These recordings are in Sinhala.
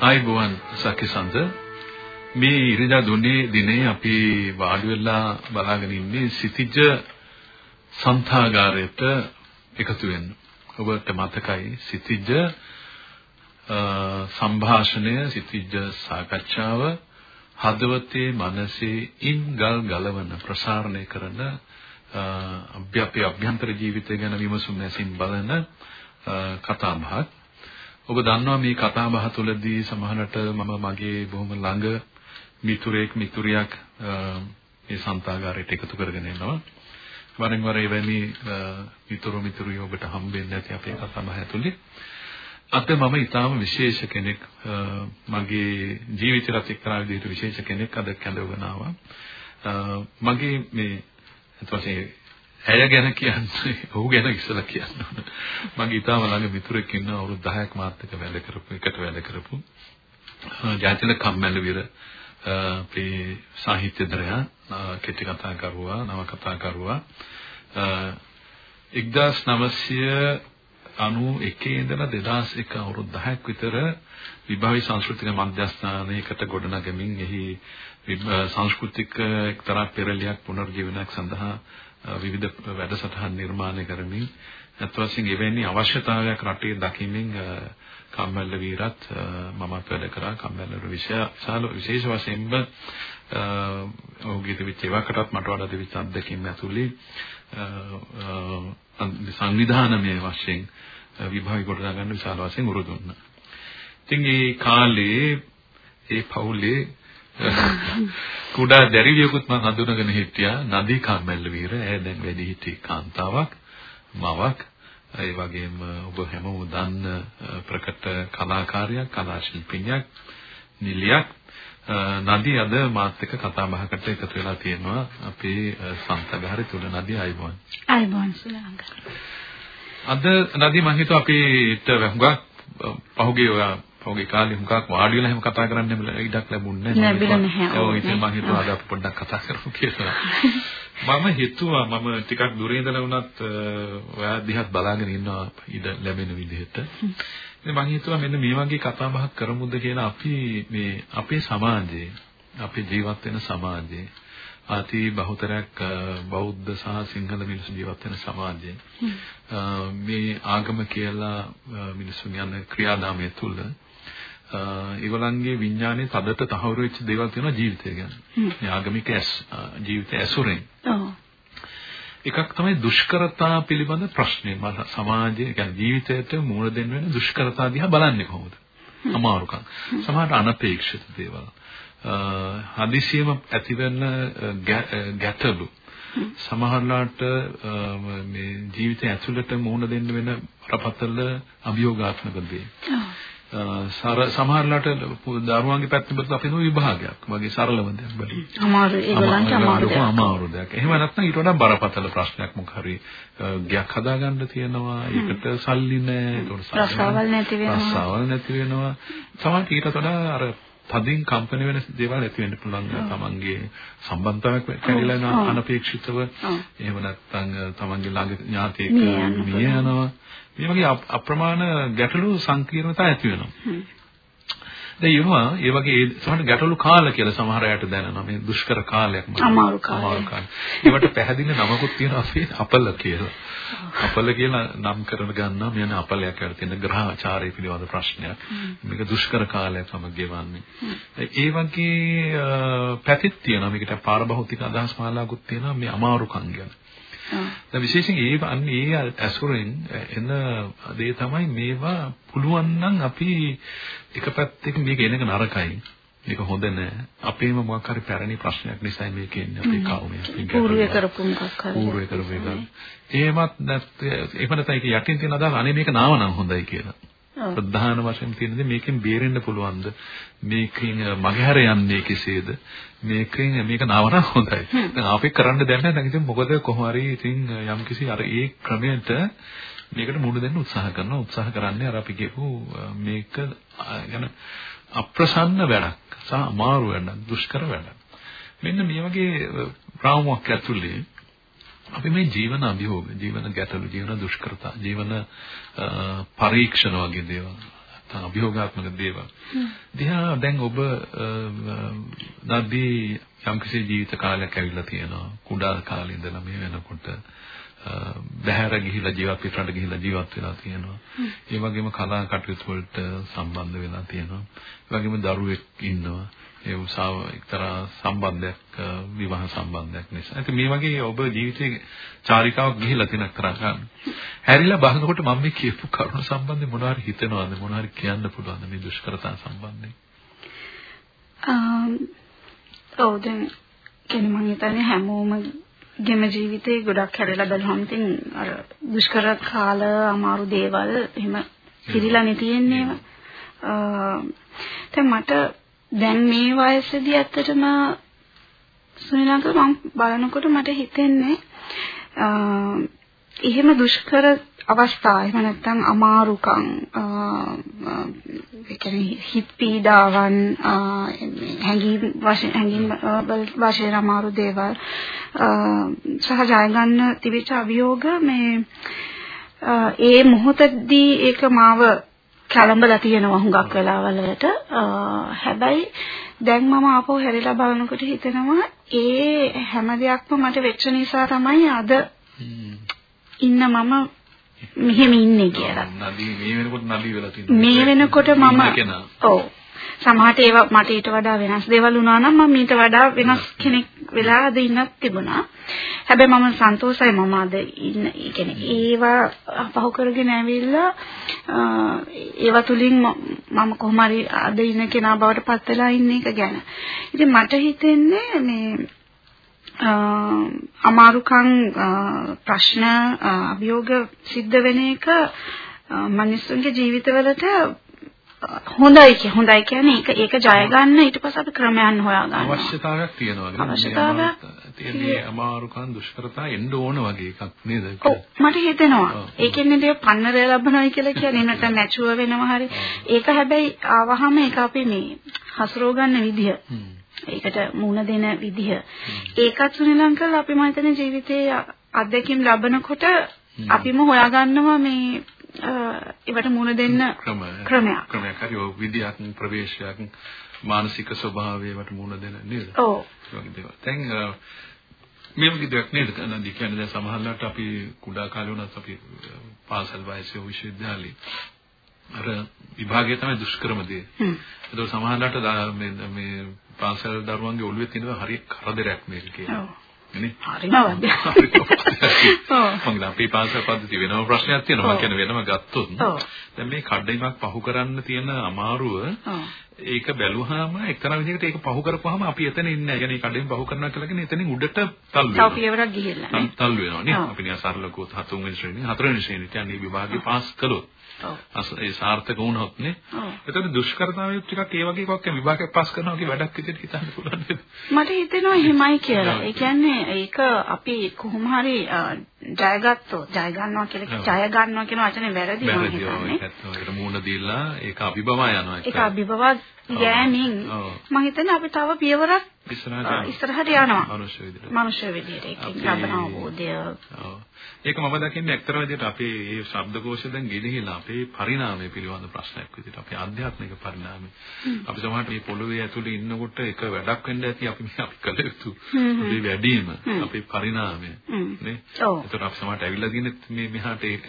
ආයිබෝවන් සකිසන්ද මේ ඉරිදා දුන්නේ දිනේ අපි වාඩි වෙලා බලාගෙන ඉන්නේ සිටිජ සන්තාගාරයට එකතු වෙන්න. ඔබට මතකයි සිටිජ සංഭാෂණය සිටිජ සාකච්ඡාව හදවතේ මනසේ ඉන්ගල් ගලවන ප්‍රසාරණය කරන අපේ අභ්‍යන්තර ජීවිතය ගැන විමසුම් නැසින් බලන කතා බහක්. ඔබ දන්නවා මේ කතා බහ තුළදී සමහරට මම මගේ බොහොම ළඟ මිතුරෙක් මිතුරියක් මේ සන්තාගාරයට එකතු කරගෙන එනවා. වරින් වර එවැනි මිතුරු මිතුරියෝ ඔබට හම්බෙන්නේ නැති අපේ කතා බහ ඇතුලේ. අද මම ඊටාම විශේෂ කෙනෙක් මගේ ජීවිතයත් එක්තරා විදිහට විශේෂ කෙනෙක් අද කැඳවගෙන ආවා. මගේ මේ ඊටපස්සේ ඇය ගැන කියන්නේ ඔහු ගැන ඉස්සලා කියන්න ඕන. මගේ ඊටාම ළඟ මිතුරෙක් ඉන්නවා අවුරුදු 10ක් මාත් එක්ක වැඩ කරපු එකට වැඩ කරපු. ජාතිල කම්මැලිවිර අපේ සාහිත්‍යදරයා කෙටි කතා කරුවා නව කතා කරුවා 1900 91 ඉඳලා 2001 අවුරුදු 10ක් විතර විභාවී සංස්කෘතික මධ්‍යස්ථානයකට ගොඩනගමින් එහි සංස්කෘතික එක්තරා පෙරලියක් පුනර්ජීවනයක් සඳහා විවිධ වැඩසටහන් නිර්මාණය කරමින් අත් වශයෙන් එවැනි අවශ්‍යතාවයක් රටේ දකිමින් කම්මැල්ල වීරත් මමත් වැඩ කරා කම්මැල්ල විශේෂ විශේෂ වශයෙන්ම ඔහුගේ තිබිච්ච ඒවකටත් මට වඩා තිබිච්ච අත්දැකීම් ඇතුළේ සංවිධානමය වශයෙන් විභාග කොට ගන්න විශාල වශයෙන් උරු දුන්නා. ඉතින් ඒ කාලේ ඒ පවුලේ කුඩා දැරිවියකුත් මම හඳුනගෙන හිටියා නදී කම්මැල්ල වීර. ඇය දැන් වැඩි හිටි කාන්තාවක්, මවක්. ඒ වගේම ඔබ හැමෝම දන්න ප්‍රකට කලාකාරියක්, කලා ශිල්පිනියක්, නිලියක්. නදී අද මාත් එක්ක කතා බහකට එකතු වෙලා තියෙනවා අපේ සංතගහරි තුල නදී අයිබෝන්. අයිබෝන් ශ්‍රී අද නදී මම හිතුවා අපිට හුඟක් පහුගිය ඔය පහුගිය කාලේ හුඟක් වාඩි වෙලා එහෙම කතා කරන්න ඉඩක් ලැබුණේ නැහැ. ලැබෙන්නේ නැහැ. ඔව් ඉතින් මම හිතුවා අද අපි පොඩ්ඩක් කතා කරමු කියලා. මම හිතුවා මම ටිකක් දුරේ ඉඳලා වුණත් ඔයා දිහත් බලාගෙන ඉන්නවා ඉඩ ලැබෙන විදිහට. ඉතින් මම හිතුවා මෙන්න මේ වගේ කතා බහක් කරමුද කියලා අපි මේ අපේ සමාජයේ අපේ ජීවත් වෙන සමාජයේ අති බහුතරයක් බෞද්ධ සහ සිංහල මිනිස්සු ජීවත් වෙන සමාජයේ මේ ආගම කියලා මිනිස්සුන් යන ක්‍රියාදාමය තුළ ඒගොල්ලන්ගේ විඥානයේ තදට තහවුරු වෙච්ච දේවල් තියෙනවා ජීවිතය ගැන. මේ ආගමික ජීවිතය ඇසුරෙන්. එකක් තමයි දුෂ්කරතා පිළිබඳ ප්‍රශ්නේ. සමාජයේ කියන්නේ ජීවිතයට මුහුණ දෙන්න වෙන දුෂ්කරතා දිහා බලන්නේ කොහොමද? අමාරුකම්. සමහරට අනපේක්ෂිත දේවල්. හදිසියෙම ඇතිවෙන ගැටලු සමහරලාට මේ ජීවිතය ඇතුළත මුහුණ දෙන්න වෙන රපතල අභියෝගාත්මක දේ. සමහරලාට දරුවන්ගේ පැත්තෙන් බලද්දී අපි නෝ විභාගයක් වගේ සරලව දෙයක් බලමු. අමාරු ඒගොල්ලන්ට අමාරු දෙයක්. අමාරු දෙයක්. එහෙම නැත්නම් ඊට වඩා බරපතල ප්‍රශ්නයක් මොක හරි ගයක් හදාගන්න තියෙනවා. ඒකට සල්ලි නැහැ. ඒකට රසාවල් නැති වෙනවා. රසාවල් නැති වෙනවා. තමයි ඊට වඩා අර තදින් කම්පන වෙන දේවල් ඇති වෙන්න පුළුවන් තමන්ගේ සම්බන්ධතාවයක් කැඩිලා අනපේක්ෂිතව. එහෙම නැත්නම් තමන්ගේ ළඟ ඥාතියෙක් මිය යනවා. මේ වගේ අප්‍රමාණ ගැටලු සංකීර්ණතා ඇති වෙනවා දැන් යනවා ඒ වගේ සමහර ගැටලු කාල කියලා සමහර අයට දැනෙනවා මේ දුෂ්කර කාලයක් මම අමාරු කාලය. ඒවට පැහැදිලි නමකුත් තියෙනවා අපි අපල කියලා. අපල කියලා නම් කරන ගන්නවා මෙන්න අපලයක් වල තියෙන ග්‍රහචාරය පිළිබඳ ප්‍රශ්නයක්. මේක දුෂ්කර කාලයක් තමයි ගෙවන්නේ. ඒ වගේ පැතිත් තියෙනවා මේකට පාරභෞතික අදහස් මාලාවකුත් තියෙනවා මේ අමාරුකම් ගැන. දැන් විශේෂයෙන් ඒ අන්නේ ඇසුරෙන් එන දේ තමයි මේවා පුළුවන් නම් අපි එක පැත්තකින් මේක එනක නරකයි. මේක හොඳ නෑ. අපේම මොකක් හරි පැරණි ප්‍රශ්නයක් නිසා මේක එන්නේ අපේ කවුමේ. පූර්වය කරපු මොකක් හරි. පූර්වය කරපු එක. එහෙමත් නැත්නම් එහෙම නැත්නම් ඒක යටින් තියෙන අදහස අනේ මේක නාව නම් හොඳයි කියලා. ප්‍රධාන වශයෙන් තියෙන්නේ මේකෙන් බේරෙන්න පුළුවන්ද? මේකෙන් මගහැර යන්නේ කෙසේද? මේකෙන් මේක නවන හොඳයි. දැන් අපි කරන්න දැන් නැහැ. ඉතින් මොකද කොහොම හරි ඉතින් යම්කිසි අර ඒ ක්‍රමයට මේකට මුහුණ දෙන්න උත්සාහ කරනවා. උත්සාහ කරන්නේ අර අපි කියපු මේක යන අප්‍රසන්න වැඩක් සහ අමාරු වැඩක් දුෂ්කර වැඩක්. මෙන්න මේ වගේ රාමුවක් ඇතුලේ අපි මේ ජීවන අභියෝග ජීවන ගැටලු ජීවන දුෂ්කරතා ජීවන පරීක්ෂණ වගේ දේවල් නැත්නම් අභියෝගාත්මක දේවල් දිහා දැන් ඔබ නදී යම්කිසි ජීවිත කාලයක් ඇවිල්ලා තියෙනවා කුඩා කාලේ ඉඳලා මේ වෙනකොට බහැර ගිහිලා ජීවත් පිටරට ගිහිලා ජීවත් වෙලා තියෙනවා. ඒ වගේම කලා කටයුතු වලට සම්බන්ධ වෙලා තියෙනවා. ඒ වගේම දරුවෙක් ඉන්නවා. ඒ උසාව එක්තරා සම්බන්ධයක් විවාහ සම්බන්ධයක් නිසා. ඒත් මේ වගේ ඔබ ජීවිතේ චාරිකාවක් ගිහිලා තියෙන කරා ගන්න. හැරිලා බලනකොට මම මේ කියපු කරුණු සම්බන්ධයෙන් මොනවා හරි හිතනවද මොනවා හරි කියන්න පුළුවන්ද මේ දුෂ්කරතා සම්බන්ධයෙන්? ඔව් දැන් කියන්නේ මම හිතන්නේ හැමෝම ගෙම ජීවිතේ ගොඩක් හැරලා බලහම තින් අර දුෂ්කර කාල අමාරු දේවල් එහෙම පිළිලානේ තියෙන්නේ. දැන් මට දැන් මේ වයසේදී ඇත්තටම සුනිලංක මම බලනකොට මට හිතෙන්නේ එහෙම දුෂ්කර අවස්ථා එහෙම නැත්නම් අමාරුකම් ඒ කියන්නේ හිත පීඩාවන් හැඟීම් වශයෙන් හැඟීම් වශයෙන් අමාරු දේවල් සහ ජය ගන්න තිබිච්ච අභියෝග මේ ඒ මොහොතදී ඒක මාව කලඹලා තියෙනවා හුඟක් වෙලාවල් වලට හැබැයි දැන් මම ආපහු හැරිලා බලනකොට හිතෙනවා ඒ හැම දෙයක්ම මට වෙච්ච නිසා තමයි අද ඉන්න මම මෙහෙම ඉන්නේ කියලා. නදී මේ වෙනකොට නදී වෙලා තියෙනවා. මේ වෙනකොට මම ඔව් සමහරට ඒවා මට ඊට වඩා වෙනස් දේවල් වුණා නම් මම ඊට වඩා වෙනස් කෙනෙක් වෙලා අද ඉන්නත් තිබුණා. හැබැයි මම සන්තෝෂයි මම අද ඉන්න කියන්නේ ඒවා පහු කරගෙන ඇවිල්ලා ඒවා තුලින් මම කොහොම හරි අද ඉන්න කෙනා බවට පත් වෙලා ඉන්න එක ගැන. ඉතින් මට හිතෙන්නේ මේ අමාරුකම් ප්‍රශ්න අභියෝග සිද්ධ වෙන එක මිනිස්සුන්ගේ ජීවිතවලට හොඳයි කිය හොඳයි කියන්නේ ඒක ඒක ජය ගන්න ඊට පස්සේ අපි ක්‍රමයන් හොයා ගන්න අවශ්‍යතාවයක් තියෙනවා නේද? අවශ්‍යතාවයක් තියෙන්නේ අමාරුකම් දුෂ්කරතා එන්න ඕන වගේ එකක් නේද? ඔව් මට හිතෙනවා. ඒ කියන්නේ දේ පන්නරය ලබනයි කියලා කියන්නේ නැත්නම් නැචුව වෙනවා හරි. ඒක හැබැයි ආවහම ඒක අපි මේ හසුරව ගන්න විදිහ. ඒකට මුණ දෙන විදිහ. ඒකත් සුනිලංකල් අපි මම හිතන්නේ ජීවිතයේ අත්දැකීම් ලබනකොට අපිම හොයාගන්නවා මේ ඒවට මුණ දෙන්න ක්‍රමයක්. ක්‍රමයක් හරි ඔය විදියක් ප්‍රවේශයක් මානසික ස්වභාවයකට මුණ දෙන නේද? ඔව්. දැන් මේ වගේ දෙයක් නේද? නන්දි කියන්නේ දැන් සමහරවිට අපි කුඩා කාලේ වුණත් අපි පාසල් වයසේ විශ්වවිද්‍යාලේ අර විභාගය තමයි දුෂ්කරම දේ. ඒක සමහරවිට මේ මේ පාසල් දරුවන්ගේ ඔළුවේ තියෙන හරි කරදරයක් මේක කියන්නේ. නේ? හරිම වද. මම අපේ පාසල් පද්ධතිය වෙනම ප්‍රශ්නයක් තියෙනවා. මම කියන්නේ වෙනම ගත්තොත්. දැන් මේ කඩේමක් පහු කරන්න තියෙන අමාරුව ඒක බැලුවාම එක්තරා විදිහකට ඒක පහු කරපුවාම අපි එතන ඉන්නේ නැහැ. يعني කඩේම පහු කරනවා කියලා කියන්නේ එතනින් උඩට තල්ලු වෙනවා. තව පියවරක් ගිහිල්ලා නේ. තල්ලු වෙනවා නේ. අපි නිකන් සරල කෝත් හතුන් වෙනි ශ්‍රේණිය හතරවෙනි ශ්‍රේණියට යන්නේ විභාගේ පාස් කළොත්. ඒ සාර්ථක වුණොත් නේ. එතකොට දුෂ්කරතාවයත් ටිකක් ඒ වගේ එකක් විභාගයක් පාස් කරනවා වගේ වැඩක් විදිහට හිතන්න පුළුවන් නේද? මට හිතෙනවා එහෙමයි කියලා. ඒ කියන්නේ ඒක අපි කොහොම හරි ජයගත්තොත් ජය ගන්නවා කියලා ජය ගන්නවා කියන වචනේ වැරදි මම හිතන්නේ. ඒකට මූණ දීලා ඒක අභිබවා යනවා. ඒක අභිබවා යෑමෙන් මම හිතන්නේ අපි තව පියවරක් ඉස්සරහට යනවා. මනුෂ්‍ය විදිහට. මනුෂ්‍ය විදිහට. ඒක ලබන අවබෝධය. ඒක මම දකින්නේ එක්තරා විදිහට අපේ මේ ශබ්දකෝෂ දැන් ගෙනහිලා අපේ පරිණාමය පිළිබඳ ප්‍රශ්නයක් විදිහට අපේ ආධ්‍යාත්මික පරිණාමය. අපි සමහරට මේ පොළොවේ ඇතුලේ ඉන්නකොට එක වැඩක් වෙන්න ඇති අපි මේ අපි කළ යුතු මේ වැඩිම අපේ පරිණාමය. නේ. අපි සමහරට ඇවිල්ලා තියෙන මේ මෙහාට ඒ-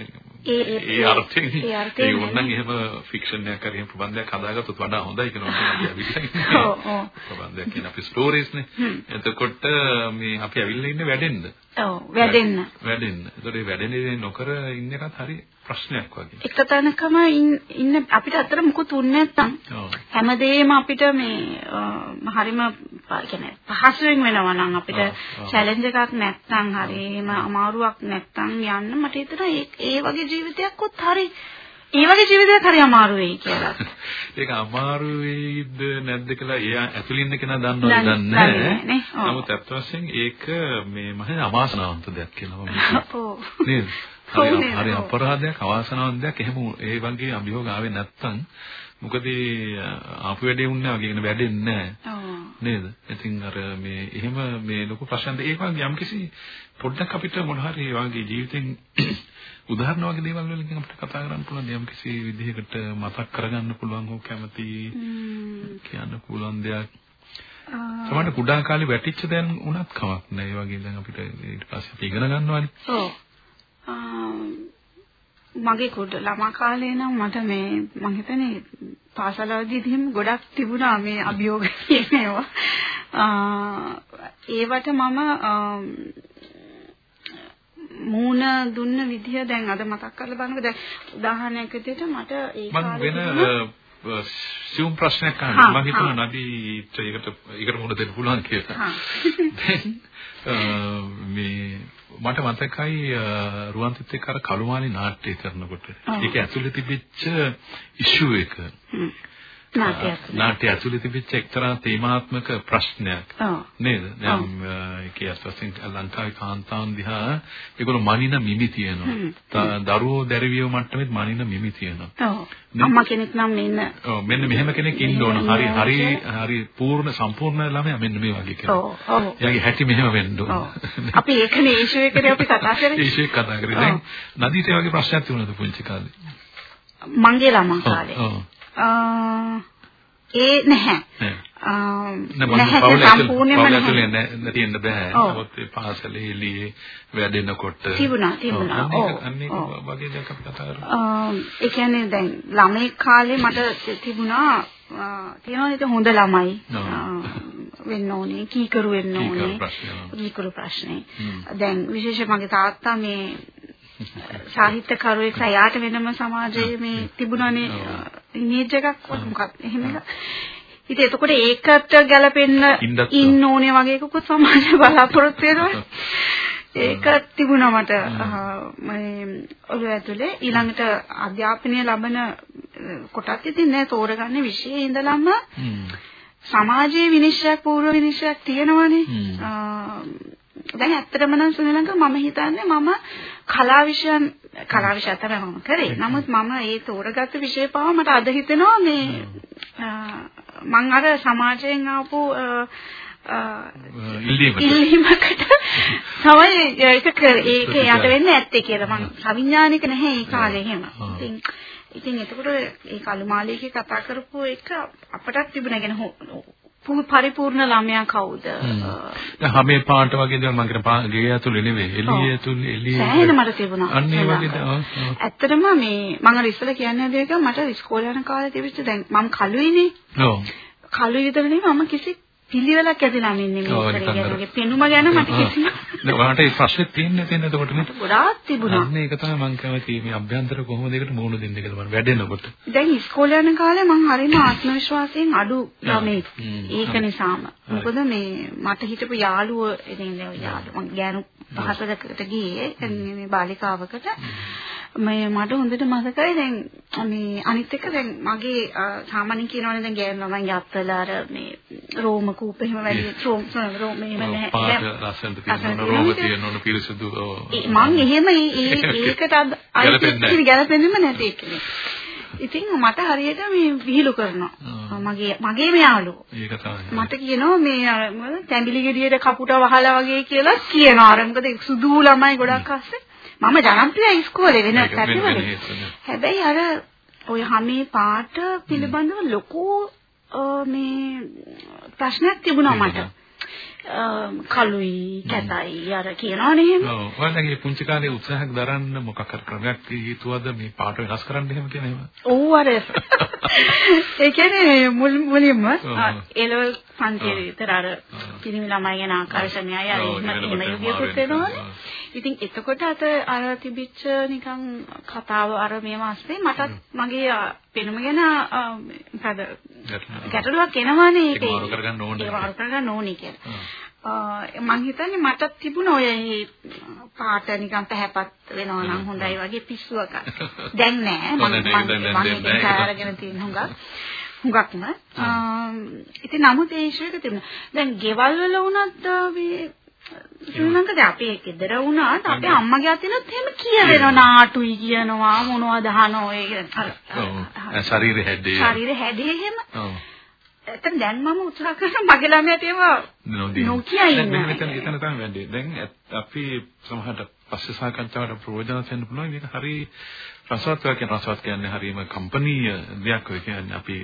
ඒ- ඒ අර්ථයෙන් ඒ ඒ ඕනනම්. එහෙම ෆික්ෂන් එකක් හරි එහෙම ප්‍රබන්ධයක් හදාගත්තොත් වඩා හොඳයි කියනවා අපි ඇවිල්ලා ඔව්. ඔව්. ප්‍රබන්ධයක් කියන අපි ස්ටෝරීස් නේ. එතකොට මේ අපි ඇවිල්ලා ඉන්නේ වැඩෙන්න. ඔව් වැඩෙන්න. වැඩෙන්න. ඒතකොට මේ වැඩෙන්නේ නොකර ඉන්න එකත් හරි ප්‍රශ්නයක් වගේ. එක තැනකම ඉන්න- අපිට අතර මුකුත් උන්නේ නැත්තම්. හැමදේම අපිට මේ හරිම කියන්නේ පහසුවෙන් වෙනවා නම් අපිට. චැලෙන්ජ් එකක් නැත්තම් හරිම අමාරුවක් නැත්තම් යන්න මට හිතෙනවා ඒ වගේ ජීවිතයක්වත් හරි ඒ වගේ ජීවිතයක් හරි අමාරු වෙයි කියලා. ඒක අමාරු වෙයිද නැද්ද කියලා එයා ඇතුළේ ඉන්න කෙනා දන්නවද දන්නේ- නැහැ. නමුත් අත් වශයෙන් ඒක මේ මම හිතන්නේ අවාසනාවන්ත දෙයක් කියලා මම හිතනවා. ඔව්. නේද? හරි. අපරාධයක් අවාසනාවන්ත දෙයක් එහෙම ඒ වගේ අභියෝග ආවේ නැත්තම් මොකද ආපු වැඩේ වුණා වගේ කියන වැඩෙන්නේ නැහැ. නේද? ඉතින් අර මේ එහෙම මේ ලොකු ප්‍රශ්නද ඒ වගේ යම්කිසි පොඩ්ඩක් අපිට මොන හරි ඒ වගේ ජීවිතෙන් උදාහරණ වගේ දේවල් වලින් අපිට කතා කරන්න පුළුවන් යම්කිසි විදිහකට මතක් කරගන්න පුළුවන් හෝ කැමති. කියන්න පුළුවන් දෙයක්. ආ, සමහරවිට කුඩා කාලේ වැටිච්ච දැන් උනත් කමක් නැහැ. ඒ වගේ දැන් අපිට ඊට පස්සේ අපි ඉගෙන ගන්නවානේ. ඔව්. මගේ කුඩ ළමා කාලේ නම් මට මේ මං හිතන්නේ පාසලවලදී එහෙම ගොඩක් තිබුණා මේ අභියෝග කියන ඒවා. ඒවට මම මූණ දුන්න විදිය දැන් අද මතක් කරලා බලනකොට දැන් උදාහරණයක් විදිහට මට ඒ මම කාලේ සියුම් ප්‍රශ්නයක් අහන්න මම හිතනවා. නදීට ඒකට ඒකට මුහුණ දෙන්න පුළුවන් කියලා. දැන් මේ මට මතකයි රුවන්තිත් එක්ක අර කළුමාලි නාට්‍ය කරනකොට. ඒක ඇතුලේ තිබිච්ච ඉෂුව එක. නාට්‍ය ඇතුලේ තිබිච්ච එක්තරා තේමාත්මක ප්‍රශ්නයක්. නේද? දැන් ඒකේ අත්වසින් ලංකාවේ කාන්තාවන් දිහා ඒගොල්ලෝ මනින මිමි තියෙනවා. දරුවෝ දැරිවියෝ මට්ටමෙත් මනින මිමි තියෙනවා. අම්මා කෙනෙක් නම් මෙන්න ඔව් මෙන්න මෙහෙම කෙනෙක් ඉන්න ඕන. හරි හරි හරි පූර්ණ සම්පූර්ණ ළමයා මෙන්න මේ වගේ කෙනෙක්. ඔව් ඔව් එයාගේ හැටි මෙහෙම වෙන්න ඕන. අපි ඒකනේ ඉෂුව එකනේ අපි කතා කරේ. ඒෂේ කතා කරේ. දැන් නදීට ඒ වගේ ප්‍රශ්නයක් තිබුණාද පුංචි කාලේ? මගේ ළමා කාලේ. ඔව්. ඒ නැහැ. නැහැ සම්පූර්ණයෙන්ම නැහැ. ඇතුළේ නෑ- නැතිෙන්න බෑ. නමුත් ඒ පාසලේ එළියේ වැඩෙනකොට තිබුණා, තිබුණා. ඔව්. ඔව්. වගේ දෙයක් අපි කතා කරමු. ආ, ඒ කියන්නේ දැන් ළමයි කාලේ මට තිබුණා තියෙනවා නේද හොඳ ළමයි වෙන්න ඕනේ කීකරු වෙන්න ඕනේ. කීකරු ප්‍රශ්නේ. දැන් විශේෂයෙන් මගේ තාත්තා මේ සාහිත්‍යකරුවෙක් සයාට වෙනම සමාජයේ මේ තිබුණානේ ඉමේජ් එකක් මොකක්ද එහෙම එකක්. ඉතින් එතකොට ඒකට ගැලපෙන්න ඉන්න ඕනේ වගේ එකකුත් සමාජය බලාපොරොත්තු වෙනවා. ඒක තිබුණා මට. මේ ඔළුව ඇතුලේ ඊළඟට අධ්‍යාපනය ලබන කොටත් ඉතින් නෑ තෝරගන්න විෂයේ ඉඳලම. සමාජයේ විනිශ්චයක් පූර්ව විනිශ්චයක් තියෙනවනේ. දැන් ඇත්තටම නම් සුනිලංක මම හිතන්නේ මම කලා විෂයන් කලා විෂය තමයි මම කරේ. නමුත් මම ඒ තෝරගත්ත විෂය පාව මට අද හිතෙනවා මේ අ, මං අර සමාජයෙන් ආපු. ඉල්ලීමකට තමයි ඒක ඒක යට වෙන්නේ නැත්තේ කියලා. මං අවිඥානික නැහැ ඒ කාලේ එහෙම. ඉතින් ඉතින් එතකොට ඒ කලුමාලියකේ කතා කරපු එක අපටත් තිබුණා. කියන පු- පරිපූර්ණ ළමයා කවුද? දැන් හැමේ පාට වගේ දේවල් මම කියන ගේ ඇතුළේ නෙවෙයි එළිය. ඇතුළේ එළිය සෑහෙන මට තිබුණා. අන්න ඒ. වගේ දේ-. ඇත්තටම මේ මම අර ඉස්සෙල්ලා කියන්නේ දෙයක මට ඉස්කෝලේ යන කාලේ තිබිච්ච දැන් මම කළුයිනේ. ඔව් කළුයි විතර නෙවෙයි මම කිසි පිළිවෙලක් ඇදලා ඔව්, මේ කරේ. පෙනුම ගැන මට කිසි දැන් ඔයාලට ඒ ප්‍රශ්නේ තියෙන්නේ තියෙන එතකොට නේ ගොඩාක් තිබුණා. අන්න ඒක තමයි මම කැමති මේ අභ්‍යන්තර කොහොමද ඒකට මුහුණ දෙන්නේ කියලා බලන්න වැඩෙනකොට දැන් ඉස්කෝලේ යන කාලේ මං හරිම ආත්ම විශ්වාසයෙන් අඩු. හ්ම්. ඒක නිසාම. මොකද මේ මට හිටපු යාළුව ඉතින් යාළුව මං ගෑනු පහසකට ගියේ මේ බාලිකාවකට. මේ මට හොඳට මතකයි දැන් මේ අනිත් එක දැන් මගේ සාමාන්‍යයෙන් කියනවනේ දැන් ගෑනු ළමයි යත්තල අර මේ රෝම කූප එහෙම වැඩි රෝම රෝම එහෙම නැහැ. පාට ලස්සනට තියෙන රෝග තියෙන ඕන පිරිසුදු මං එහෙම ඒකට. අයිති ගැලපෙන්නෙම නැති එකනේ. ඉතින් මට හරියට මේ විහිළු කරනවා. මගේ මගේම යාළුවෝ. ඒක තමයි මට කියනවා මේ අර මොකද තැඹිලි ගෙඩියට කපුට වහලා වගේ කියලා කියනවා. අර මොකද සුදු ළමයි ගොඩක් අස්සේ. මම ජනප්‍රිය ඉස්කෝලේ වෙන පැතිවල. හැබැයි අර ඔය හැමේ පාට පිළිබඳව ලොකු මේ ප්‍රශ්නයක් තිබුණා මට. කළුයි කැතයි අර කියනවනේ එහෙම. ඔව්. ඔයාලගේ පුංචි කාලේ උත්සාහයක් දරන්න මොකක් හරි ක්‍රමයක් හිතුවද මේ පාට වෙනස් කරන්න එහෙම කියන එහෙම? ඔව් අර ඒ කියන්නේ මුල් මුලින්ම එලෙවල් පන්තියේ විතර අර පිරිමි ළමයි ගැන ආකර්ෂණයයි අර එහෙම එහෙම යුගයකට වෙනවනේ. ඉතින් එතකොට අත අර තිබිච්ච නිකන් කතාව අර මේ මාසේ මටත් මගේ පෙනුම ගැන මොකද ගැටලුවක් එනවනේ ඒක ඒක කරගන්න ඕනේ. ඒක වරු කරගන්න ඕනේ කියලා. මං හිතන්නේ මටත් තිබුණ ඔය පාට නිකන් පැහැපත් වෙනවා නම් හොඳයි වගේ පිස්සුවක. දැන් නෑ මම මම ඒක තියෙන හුඟක්. හුඟක්ම. ඉතින් නමුත් ඒ ඉෂුව එක තිබුණා. දැන් ගෙවල් වල වුණත් මේ ශ්‍රී ලංකාවේ අපේ ගෙදර වුණාත් අපේ අම්මගේ අතිනුත් එහෙම කියවෙනවා නාටුයි කියනවා මොනවද අහනවා ඒ අර ශරීර හැඩේ ශරීර හැඩේ එහෙම. එතන දැන් මම උත්සාහ කරන මගේ ළමයාට ඒව නොකිය ඉන්න. මෙතන එතන තමයි වෙන්නේ. දැන් අපි සමහරට පස්සේ සාකච්ඡාවට ප්‍රයෝජන ගන්න පුළුවන් මේක හරි රසවත් කියන රසවත් කියන්නේ හරියම කම්පනීය දෙයක් ඔය කියන්නේ අපි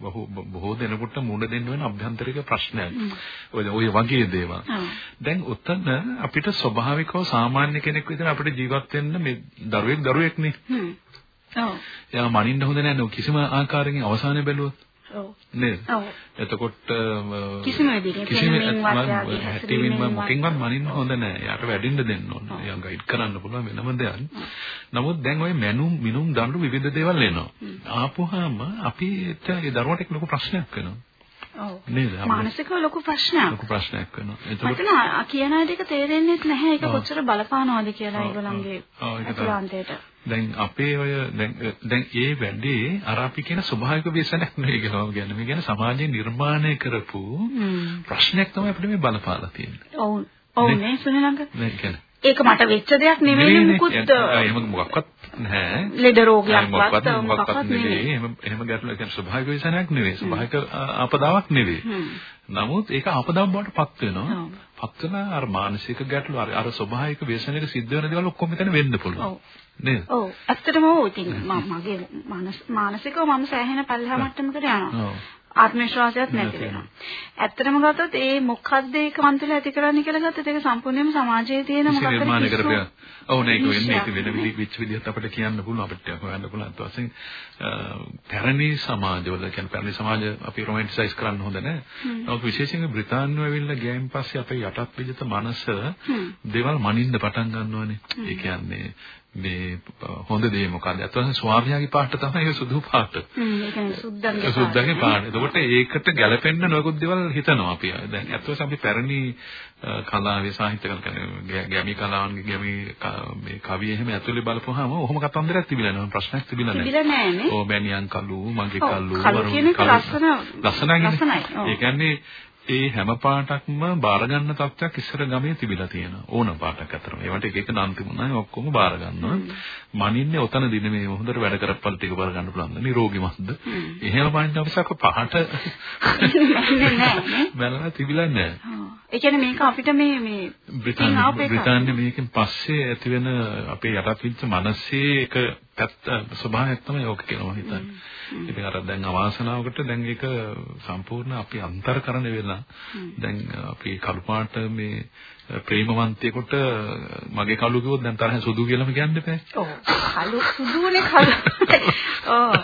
බොහෝ බොහෝ දෙනෙකුට මුණ දෙන්න වෙන අභ්‍යන්තරික ප්‍රශ්නයක්. ඔය ඔය වගේ දේවල්. දැන් උතන අපිට ස්වභාවිකව සාමාන්‍ය කෙනෙක් විදිහට අපිට ජීවත් වෙන්න මේ දරුවෙක් දරුවෙක් නේ. ඔව්. එයා මනින්න හොඳ නැහැ කිසිම ආකාරයකින් අවසානය බැලුවොත්. නේද? එතකොට කිසිම විදිහකින් මොකින්වත් මනින්න හොඳ නැහැ. යාට වැඩින්න දෙන්න ඕන. එයා ගයිඩ් කරන්න පුළුවන් වෙනම දෙයක්. නමුත් දැන් ওই මැනුම් මිනුම් දඬු විවිධ දේවල් එනවා. ආපුවාම අපිට ඒ දරුවට ලොකු ප්‍රශ්නයක් වෙනවා. නේද? මානසිකව ලොකු ප්‍රශ්නයක්. ලොකු ප්‍රශ්නයක් වෙනවා. ඒකට මට කියන ටික තේරෙන්නේ නැහැ. ඒක කොච්චර බලපානවද කියලා ඒගොල්ලන්ගේ අතුලාන්තයට. දැන් අපේ ඔය දැන් දැන් ඒ වැඩේ අර අපි කියන ස්වභාවික ව්‍යසනයක් නෙවෙයි කියලා මම කියන්නේ. මේ කියන්නේ සමාජයේ නිර්මාණය කරපු ප්‍රශ්නයක් තමයි අපිට මේ බලපාලා තියෙන්නේ. ඔව්. ඔව් නේ සුනිලංග. ඒක මට වෙච්ච දෙයක් නෙවෙයි මුකුත් එහෙම මොකක්වත් නැහැ. ලෙඩ රෝගයක් මොකක්වත් නෙවෙයි. එහෙම එහෙම ගැටලුවක් කියන්නේ ස්වභාවික ව්‍යසනයක් නෙවෙයි. ස්වභාවික ආපදාවක් නෙවෙයි. නමුත් ඒක ආපදාවක් බවට පත් වෙනවා. පත් වෙන අර මානසික ගැටලු අර අර ස්වභාවික ව්‍යසනයක සිද්ධ වෙන දේවල් ඔක්කොම මෙතන වෙන්න පුළුවන්. නේද? ඔව්. ඇත්තටම ඔව්. ඉතින් මගේ මානසිකව මම සෑහෙන පල්ලෙහා මට්ටමකට යනවා. ආත්ම විශ්වාසයක් නැති වෙනවා. ඇත්තටම ගත්තොත් ඒ මොකද්ද ඒක මන් තුළ ඇති කරන්නේ කියලා ගත්තොත් ඒක සම්පූර්ණයෙන්ම සමාජයේ තියෙන මොකක්ද නිර්මාණය කරපිය. ඔව් නේ ඒක වෙන්නේ ඒක වෙන විදිහ විදිහට අපිට කියන්න පුළුවන් අපිට හොයන්න පුළුවන්. ඊට පස්සේ පැරණි සමාජවල කියන්නේ පැරණි සමාජ අපි රොමැන්ටිසයිස් කරන්න හොඳ නැහැ. නමුත් විශේෂයෙන්ම බ්‍රිතාන්‍යව ඇවිල්ලා ගියයින් පස්සේ අපේ යටත් විජිත මනස දේවල් මනින්න පටන් ගන්නවානේ. ඒ කියන්නේ මේ හොඳ දේ මොකද්ද? අතවන ස්වාමියාගේ පාට තමයි සුදු පාට. හ්ම් ඒ කියන්නේ සුද්දන්ගේ පාට. සුද්දන්ගේ පාට. එතකොට ඒකට ගැළපෙන්න නොයෙකුත් දේවල් හිතනවා අපි. දැන් අතවස අපි පැරණි කලාවේ සාහිත්‍ය කලාවේ ගැමි කලාවන්ගේ ගැමි මේ කවිය එහෙම ඇතුලේ බලපුවාම ඔහොම කතන්දරයක් තිබිලා නැහැ. ප්‍රශ්නයක් තිබිලා නැහැ. තිබිලා නැහැ නේ. ඕ බැනියන් කළු, මගේ කළු, කළු කියන එක ලස්සන ලස්සනයි. ඒ කියන්නේ ඒ හැම පාටක්ම බාර ගන්න තත්ත්වයක් ඉස්සර ගමේ තිබිලා තියෙනවා. ඕන පාටක් අතරම. ඒවට එක එක නම් තිබුණා. ඔක්කොම බාර ගන්නවා. මනින්නේ ඔතනදී නෙමෙයි හොඳට වැඩ කරපල් ටික බාර ගන්න පුළුවන්. නිරෝගීමත්ද? එහෙම පාන්න අපසක පහට බැලලා තිබිලා නැහැ. ඒ කියන්නේ මේක අපිට මේ මේ බ්‍රිතාන්‍ය මේකෙන් පස්සේ ඇති වෙන අපේ යටත් විච්ච මනසේ එක පැත්ත ස්වභාවයක් තමයි ඕක කියලා මම හිතන්නේ. ඉතින් අර දැන් අවාසනාවකට දැන් ඒක සම්පූර්ණ අපි අන්තර්කරණය වෙලා දැන් අපි කළු පාට මේ ප්‍රේමවන්තයෙකුට මගේ කළු කිව්වොත් දැන් තරහ සුදු කියලාම කියන්න බෑ. ඔව්. කළු සුදුනේ කළු. ඔව්.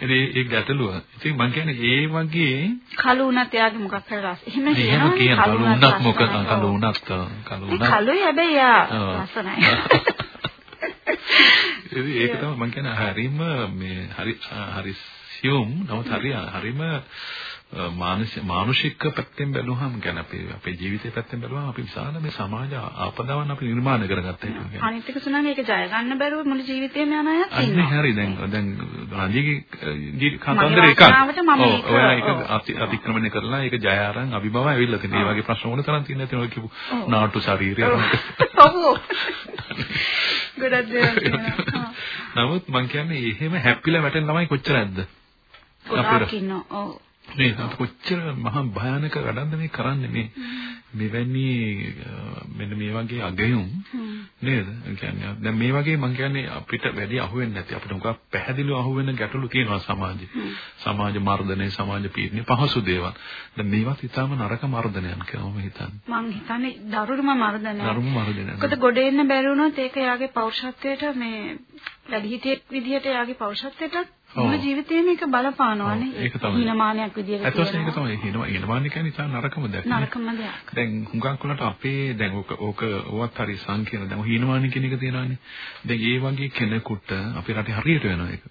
ඒ ගැටලුව. ඉතින් මම කියන්නේ ඒ වගේ කළු වුණත් එයාගේ මොකක් හරි රස. එහෙම කියනවා. කළු වුණත් මොකද කළු වුණත් කළු වුණත්. කළුයි හැබැයි යා රසනයි. ඒක තමයි මම කියන්නේ හරීම මේ හරි හරි සියුම් නමුත් හරි හරීම මානසික පැත්තෙන් බැලුවහම කියන්නේ අපේ අපේ ජීවිතේ පැත්තෙන් බැලුවහම අපි විශාල මේ සමාජ ආපදාවන් අපි නිර්මාණය කරගත්තා ඒක. අනිත් එක සුණානේ ඒක ජය ගන්න බැරුව මුළු ජීවිතේම යන අයත් ඉන්නවා. අනේ හරි දැන් දැන් රංජිගේ කතන්දර එකක්. ඔව් ඔයා ඒක අතික්‍රමණය කරලා ඒක ජය අරන් අභිභව ඇවිල්ලා තියෙනවා. මේ වගේ ප්‍රශ්න ඕන තරම් තියෙනවා තියෙනවා කිව්ව නාට්‍ය ශරීරය. ඔව්. ගොඩක් දේවල් තියෙනවා. නමුත් මම කියන්නේ එහෙම හැප්පිලා වැටෙන ළමයි කොච්චරද? ගොඩක් ඉන්නවා. ඔව්. මේ කොච්චර මහා භයානක වැඩක්ද මේ කරන්නේ මේ මෙවැනි මෙන්න මේ වගේ අගයුම් නේද කියන්නේ දැන් මේ වගේ මම කියන්නේ අපිට වැඩි අහුවෙන්නේ නැති අපිට මොකක් පැහැදිලිව අහුවෙන ගැටලු තියෙනවා සමාජේ. සමාජ මර්ධනය, සමාජ පීඩනය පහසු දේවල්. දැන් මේවත් ඊටාම නරක මර්ධනයක් කියලා මම හිතන්නේ. මං හිතන්නේ දරුණුම මර්ධනයක්. දරුණුම මර්ධනයක්. මොකද ගොඩ එන්න බැරි වුණොත් ඒක යාගේ පෞරුෂත්වයට මේ වැඩිහිටියෙක් විදිහට යාගේ පෞරුෂත්වයට මුළු ජීවිතේම ඒක බලපානවානේ. ඒක තමයි. හිනමානයක් විදිහට. ඇත්ත වශයෙන්ම ඒක තමයි. හිනමා හිනමාන කියන්නේ ඉතින් නරකම දෙයක්. නරකම දෙයක්. දැන් හුඟක් වලට අපේ දැන් ඕක ඕක ඕවත් හරි සංකීර්ණ. දැන් හිනමාන කියන එක තියෙනවානේ. දැන් ඒ වගේ කෙනෙකුට අපේ රටේ හරියට වෙනවා ඒක.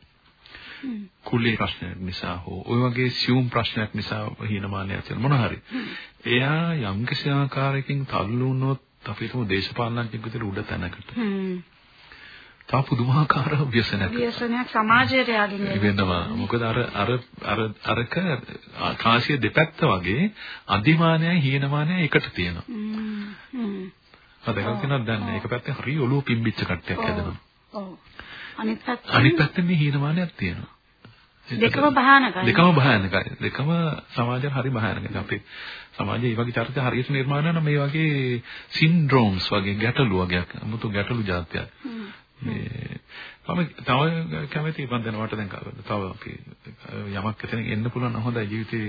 කුලී ප්‍රශ්නයක් නිසා හෝ ওই වගේ සියුම් ප්‍රශ්නයක් නිසා හිනමානයක් තියෙන මොන හරි. එයා යම් කිසි ආකාරයකින් තල්ලු වුණොත් අපි හිතමු දේශපාලනඥයෙක් විදිහට උඩ තැනකට. තා පුදුමාකාර ව්‍යසනයක්. ව්‍යසනයක් සමාජයට යන්නේ වෙනවා. මොකද අර අර අර අරක කාසිය දෙපැත්ත වගේ අධිමානයයි හීනමානයයි එකට තියෙනවා. හ්ම් අදකල් කෙනෙක් දන්නේ? ඒක පැත්තේ හරි ඔලුව පිම්බිච්ච කට්ටයක් හැදෙනවා. ඔව්. අනිත් පැත්තේ අනිත් පැත්තේ මේ හීනමානයක් තියෙනවා. දෙකම භයානකයි. දෙකම භයානකයි. දෙකම සමාජයට හරි භයානකයි. අපේ සමාජයේ මේ වගේ චරිත හරියට නිර්මාණය නම් මේ වගේ සින්ඩ්‍රෝම්ස් වගේ ගැටලු වගේක්, 아무තු ගැටලු જાතියක්. මේ මම තව කැමති මම දැනවට දැන් තව අපි යමක් එතන එන්න පුළුවන් නම් හොඳයි ජීවිතේ.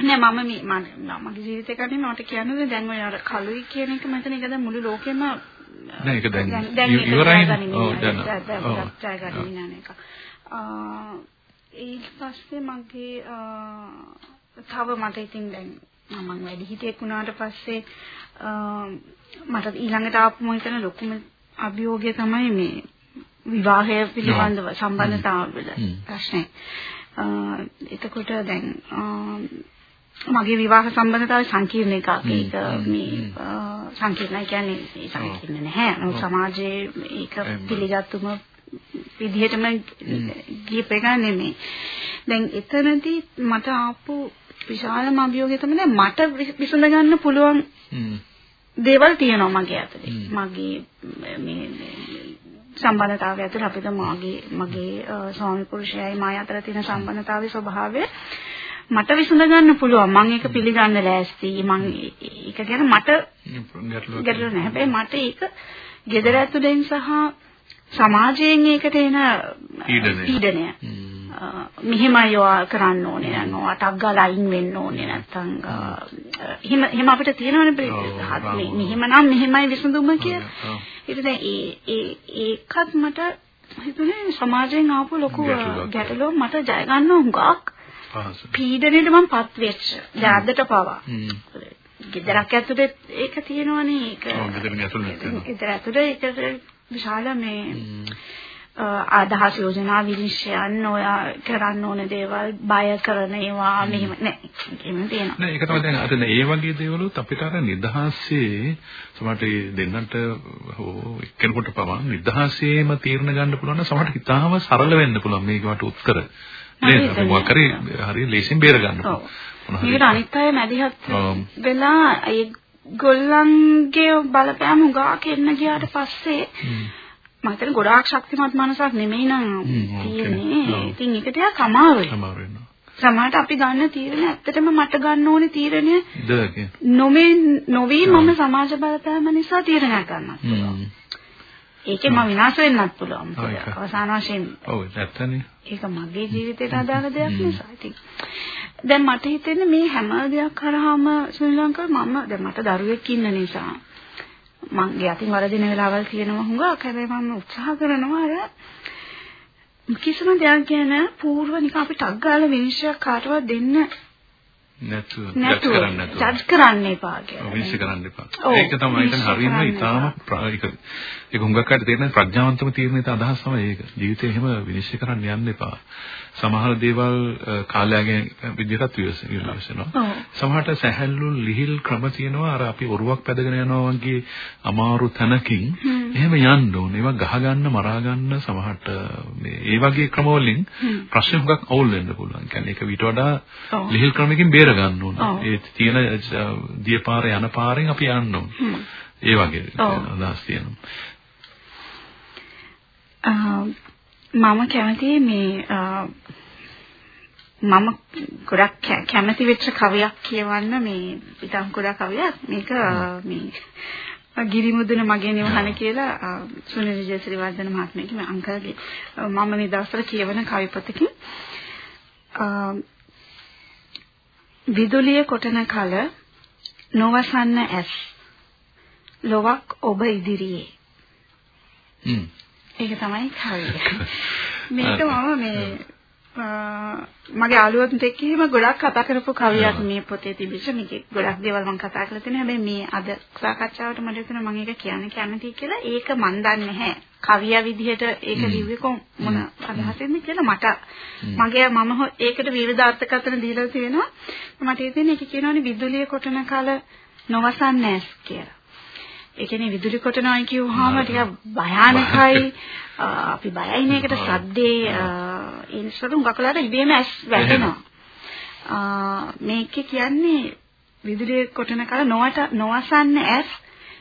නෑ මම මේ මම මගේ ජීවිතේ කන්නේ මට කියන්නේ දැන් ඔය අර කලුයි කියන එක මතන ඒක දැන් මුළු ලෝකෙම නෑ ඒක දැන් ඉවරයි ඔව් දැන් ජය ගන්න එක. ඊට පස්සේ මගේ තව මට ඉතින් දැන් මම වැඩි හිටියෙක් වුණාට පස්සේ මට ඊළඟට ආපු හිතන ලොකුම අභියෝගය තමයි මේ විවාහය පිළිබඳව සම්බන්ධතාව වල ප්‍රශ්නේ. එතකොට දැන් මගේ විවාහ සම්බන්ධතාවය සංකීර්ණ එකක්. ඒක මේ සංකීර්ණයි කියන්නේ සංකීර්ණ නැහැ. සමාජයේ ඒක පිළිගත්තුම විදිහටම ගියපේක නෙමෙයි. දැන් එතනදී මට ආපු විශාලම අභියෝගය තමයි මට විසඳ ගන්න පුළුවන් දේවල් තියෙනවා මගේ අතේ. මගේ මේ සම්බන්ධතාවය ඇතුළේ අපිට මාගේ මගේ ස්වාමි පුරුෂයයි මාය අතර තියෙන සම්බන්ධතාවයේ ස්වභාවය මට විසඳ ගන්න පුළුවන්. මම ඒක පිළිගන්න ලෑස්ති. මම ඒක ගැන මට ගැටලු නැහැ. හැබැයි මට ඒක gedara ඇතුලෙන් සහ සමාජයෙන් ඒකට එන පීඩනය මෙහෙමයි ඔයා කරන්න ඕනේ නම් ඔයාට අග්ගලා අයින් වෙන්න ඕනේ නැත්තම් එහෙම එහෙම අපිට තියෙනවනේ මෙහෙම නම් මෙහෙමයි විසඳුම කියලා. ඊට දැන් ඒ ඒ ඒකත් මට හිතුනේ සමාජයෙන් ආපු ලොකු ගැටලුවක් මට ජය ගන්න හුඟක් පීඩණයට මම පත් වෙච්ච. දැන් අදට පවා. ගෙදරක් ඇතුලේ ඒක තියෙනවනේ ඒක. ඔව් ගෙදර ඇතුලේ. ගෙදර ඇතුලේ ඒක විශාල මේ අදහස් යෝජනා විනිශ්චයන් ඔය කරන්න ඕන දේවල් බය කරන ඒවා මෙහෙම නෑ. එහෙම තියෙනවා. නෑ ඒක තමයි දැන් අද ඒ වගේ දේවලුත් අපිට අර නිදහසේ සමහරට දෙන්නට හෝ එක්කෙනෙකුට පවා නිදහසේම තීරණ ගන්න පුළුවන් නම් සමහරට හිතාම සරල වෙන්න පුළුවන් මේකට උත්තර. නේද? මොකක් හරි හරි. ලේසියෙන් බේර ගන්න පුළුවන්. මේකට අනිත් අය මැදිහත් වෙලා ඒ ගොල්ලන්ගේ බලපෑම උගා කෙන්න ගියාට පස්සේ මම හිතන්නේ ගොඩාක් ශක්තිමත් මනසක් නෙමෙයි නම් තියෙන්නේ. ඉතින් ඒක ටිකක් අමාරුයි. අමාරු වෙනවා. සමහරට අපි ගන්න තීරණ ඇත්තටම මට ගන්න ඕනේ තීරණය නොමේ නොවි මම සමාජ බලපෑම නිසා තීරණයක් ගන්නත් පුළුවන්. ඒකේ මම විනාශ වෙන්නත් පුළුවන්. අවසාන වශයෙන්. ඔව් ඇත්තනේ. ඒක මගේ ජීවිතයට අදාළ දෙයක් නිසා. ඉතින් දැන් මට හිතෙන්නේ මේ හැම දෙයක් කරාම ශ්‍රී ලංකාවේ මම දැන් මට දරුවෙක් ඉන්න නිසා මගේ අතින් වරදින වෙලාවල් තියෙනවා හුඟක් හැබැයි මම උත්සාහ කරනවා අර කිසිම දෙයක් ගැන පූර්ව නිකන් අපි ටක් ගාලා විනිශ්චයක් කාටවත් දෙන්න නැතුව ජජ් කරන්න එපා කියලා. විනිශ්චය කරන්න එපා. ඒක තමයි ඉතින් හරියම ඉතාලම ඒක ඒක හුඟක් අයට තේරෙන ප්‍රඥාවන්තම තීරණයට අදහස් තමයි ඒක. ජීවිතේ එහෙම විනිශ්චය කරන්න යන්න එපා. සමහර දේවල් කාලයගෙන් විදිහට විශ්ලේෂණය සමහරට සැහැල්ලු ලිහිල් ක්‍රම තියෙනවා අර අපි ඔරුවක් පැදගෙන යනවා වගේ අමාරු තැනකින් එහෙම යන්න ඕනේ. ඒවා ගහ ගන්න මරා ගන්න සමහරට මේ ඒ වගේ ක්‍රම වලින් ප්‍රශ්න හුඟක් අවුල් වෙන්න පුළුවන්. කියන්නේ ඒක විතර වඩා ලිහිල් ක්‍රමකින් බේර ගන්න ඕනේ. ඒ තියෙන දියපාර යන පාරෙන් අපි යන්න ඕනේ. ඒ වගේ අදහස් තියෙනවා. මම කැමතියි මේ මම ගොඩක් කැමති වෙච්ච කවියක් කියවන්න මේ ඉතින් ගොඩක් කවියක්. මේක මේ ගිරිමුදුන මගේ නිවහන කියලා සුනිල් විජේසිරිවර්ධන මහත්මයාගේ මම අංකල්ගේ මම මේ දවස්වල කියවන කවි පොතකින් විදුලිය කොටන කල නොවසන්න ඇස් ලොවක් ඔබ ඉදිරියේ ඒක තමයි කවිය මේක මම මේ මගේ එක්ක එහෙම ගොඩක් කතා කරපු කවියක් මේ පොතේ තිබිච්ච මේකේ ගොඩක් දේවල් මම කතා කරලා තියෙනවා. හැබැයි මේ අද සාකච්ඡාවට මට හිතෙනවා මම ඒක කියන්න කැමතියි කියලා. ඒක මන් දන්නේ නැහැ. කවිය විදිහට ඒක ලිව්වේ කො මොන අදහසින්ද කියලා මට. මගේ මම ඒකට විරුද්ධ අර්ථකථන දීලා තියෙනවා. මට හිතෙන්නේ ඒක කියනවානේ විදුලිය කොටන කල නොවසන්නේ කියලා ඒ කියන්නේ විදුලි කොටනවා කියුවාම ටිකක් භයානකයි. අපි බයයි මේකට සද්දේ ඒ නිසා උඟකලාට ඉබේම ඇස් වැටෙනවා. මේක කියන්නේ විදුලිය කොටන කල නොවට නොවසන්න ඇස්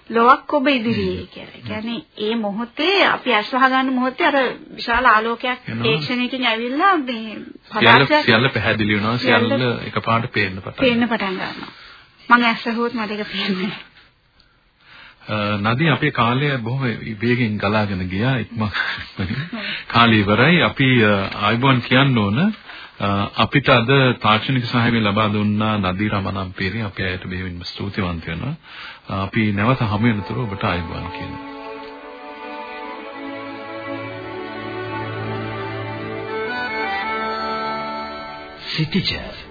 ලොවක් ඔබ ඉදිරියේ කියලා. ඒ කියන්නේ ඒ මොහොතේ අපි ඇස් වහගන්න මොහොතේ අර විශාල ආලෝකයක් ඒක්ෂණයකින් ඇවිල්ලා මේ පදාර්ථයක් සියල්ල පැහැදිලි වෙනවා. සියල්ල එකපාරට පේන්න පටන් පේන්න පටන් ගන්නවා. මම ඇස් වහුවොත් මට ඒක පේන්නේ. නැහැ. නදී අපේ කාලය බොහොම වේගෙන් ගලාගෙන ගියා ඉක්මන්. කාලය ඉවරයි. අපි ආයිබෝන් කියන්න ඕන. අපිට අද තාක්ෂණික සහාය ලබා දුන්නා නදී රමණම් පෙරි අපි අයට බෙහෙවින්ම ස්තුතිවන්ත වෙනවා. අපි නැවත හමු වෙනතුරු ඔබට ආයිබෝන් කියනවා. සිටිජර්